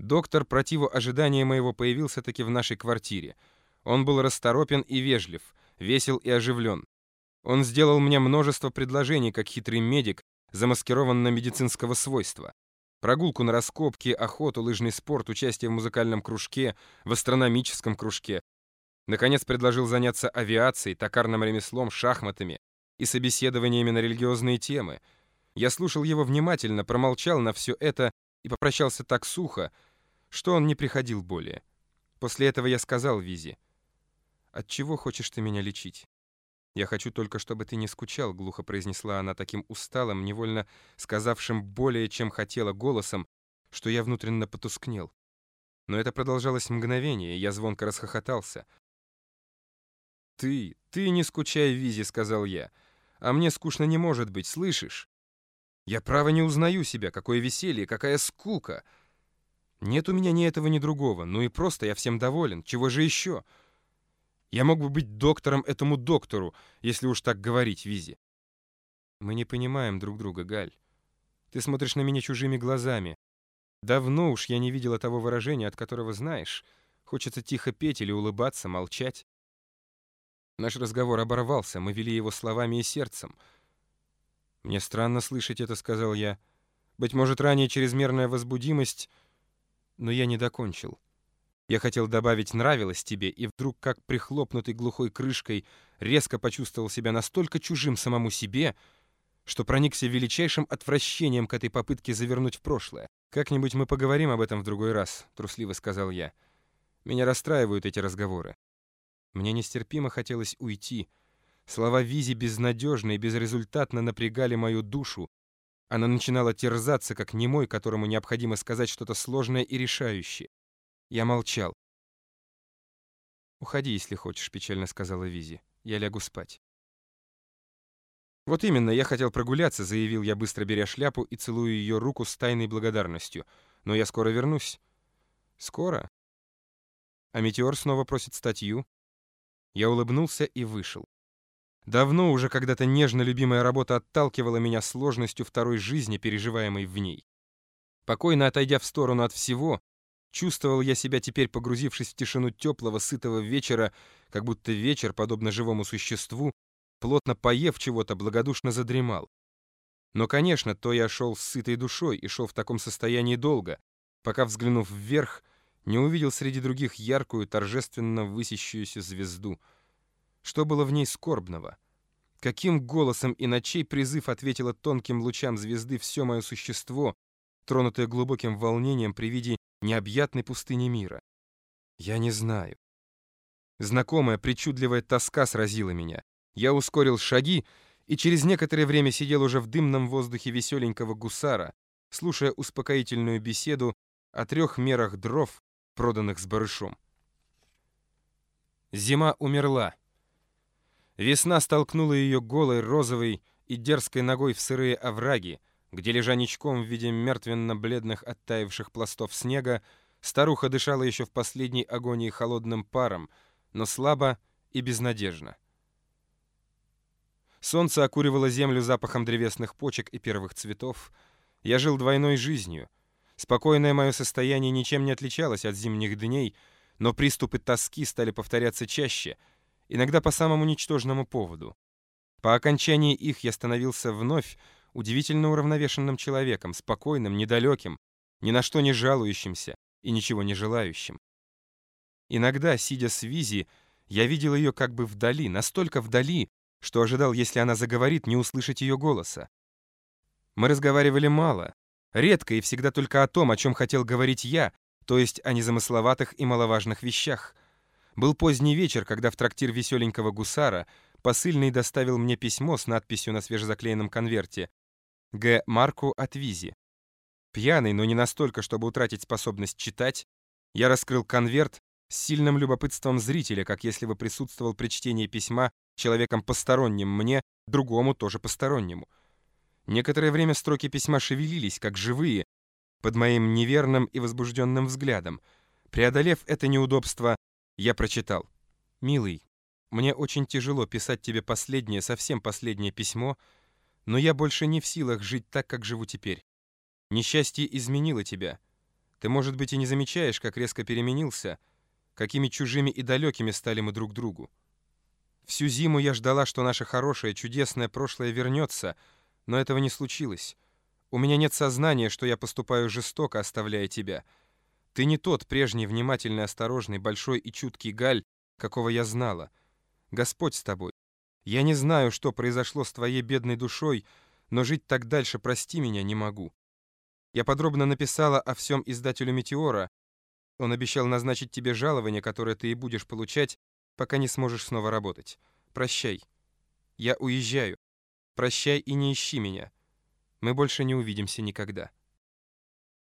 Доктор, противу ожидания моего, появился таки в нашей квартире. Он был расторопен и вежлив, весел и оживлен. Он сделал мне множество предложений, как хитрый медик, замаскирован на медицинского свойства. Прогулку на раскопки, охоту, лыжный спорт, участие в музыкальном кружке, в астрономическом кружке. Наконец предложил заняться авиацией, токарным ремеслом, шахматами и собеседованиями на религиозные темы. Я слушал его внимательно, промолчал на все это и попрощался так сухо, что он не приходил более. После этого я сказал Визе, «От чего хочешь ты меня лечить?» «Я хочу только, чтобы ты не скучал», — глухо произнесла она таким усталым, невольно сказавшим более, чем хотела, голосом, что я внутренно потускнел. Но это продолжалось мгновение, и я звонко расхохотался. «Ты, ты не скучай, Визи», — сказал я. «А мне скучно не может быть, слышишь? Я право не узнаю себя, какое веселье, какая скука. Нет у меня ни этого, ни другого, ну и просто я всем доволен. Чего же еще?» Я мог бы быть доктором этому доктору, если уж так говорить, Визи. Мы не понимаем друг друга, Галь. Ты смотришь на меня чужими глазами. Давно уж я не видела того выражения, от которого знаешь. Хочется тихо петь или улыбаться, молчать. Наш разговор оборвался, мы вели его словами и сердцем. «Мне странно слышать это», — сказал я. «Быть может, ранее чрезмерная возбудимость...» Но я не докончил. Я хотел добавить «нравилось тебе», и вдруг, как прихлопнутый глухой крышкой, резко почувствовал себя настолько чужим самому себе, что проникся величайшим отвращением к этой попытке завернуть в прошлое. «Как-нибудь мы поговорим об этом в другой раз», — трусливо сказал я. «Меня расстраивают эти разговоры». Мне нестерпимо хотелось уйти. Слова Визи безнадежно и безрезультатно напрягали мою душу. Она начинала терзаться, как немой, которому необходимо сказать что-то сложное и решающее. Я молчал. «Уходи, если хочешь», — печально сказала Визи. «Я лягу спать». «Вот именно, я хотел прогуляться», — заявил я, быстро беря шляпу и целую ее руку с тайной благодарностью. «Но я скоро вернусь». «Скоро?» А Метеор снова просит статью. Я улыбнулся и вышел. Давно уже когда-то нежно любимая работа отталкивала меня сложностью второй жизни, переживаемой в ней. Покойно отойдя в сторону от всего, Чувствовал я себя теперь, погрузившись в тишину теплого, сытого вечера, как будто вечер, подобно живому существу, плотно поев чего-то, благодушно задремал. Но, конечно, то я шел с сытой душой и шел в таком состоянии долго, пока, взглянув вверх, не увидел среди других яркую, торжественно высящуюся звезду. Что было в ней скорбного? Каким голосом и ночей призыв ответило тонким лучам звезды все мое существо, тронутое глубоким волнением при виде необъятной пустыни мира? Я не знаю. Знакомая причудливая тоска сразила меня. Я ускорил шаги и через некоторое время сидел уже в дымном воздухе веселенького гусара, слушая успокоительную беседу о трех мерах дров, проданных с барышом. Зима умерла. Весна столкнула ее голой, розовой и дерзкой ногой в сырые овраги, где, лежа ничком в виде мертвенно-бледных оттаивших пластов снега, старуха дышала еще в последней агонии холодным паром, но слабо и безнадежно. Солнце окуривало землю запахом древесных почек и первых цветов. Я жил двойной жизнью. Спокойное мое состояние ничем не отличалось от зимних дней, но приступы тоски стали повторяться чаще, иногда по самому ничтожному поводу. По окончании их я становился вновь удивительно уравновешенным человеком, спокойным, недалеким, ни на что не жалующимся и ничего не желающим. Иногда, сидя с Визи, я видел ее как бы вдали, настолько вдали, что ожидал, если она заговорит, не услышать ее голоса. Мы разговаривали мало, редко и всегда только о том, о чем хотел говорить я, то есть о незамысловатых и маловажных вещах. Был поздний вечер, когда в трактир веселенького гусара посыльный доставил мне письмо с надписью на свежезаклеенном конверте Г. Марку от Визи. Пьяный, но не настолько, чтобы утратить способность читать, я раскрыл конверт с сильным любопытством зрителя, как если бы присутствовал при чтении письма человеком посторонним мне, другому тоже постороннему. Некоторое время строки письма шевелились, как живые, под моим неверным и возбужденным взглядом. Преодолев это неудобство, я прочитал. «Милый, мне очень тяжело писать тебе последнее, совсем последнее письмо, но я больше не в силах жить так, как живу теперь. Несчастье изменило тебя. Ты, может быть, и не замечаешь, как резко переменился, какими чужими и далекими стали мы друг другу. Всю зиму я ждала, что наше хорошее, чудесное прошлое вернется, но этого не случилось. У меня нет сознания, что я поступаю жестоко, оставляя тебя. Ты не тот прежний внимательный, осторожный, большой и чуткий Галь, какого я знала. Господь с тобой. Я не знаю, что произошло с твоей бедной душой, но жить так дальше, прости меня, не могу. Я подробно написала о всем издателю «Метеора». Он обещал назначить тебе жалование, которое ты и будешь получать, пока не сможешь снова работать. Прощай. Я уезжаю. Прощай и не ищи меня. Мы больше не увидимся никогда.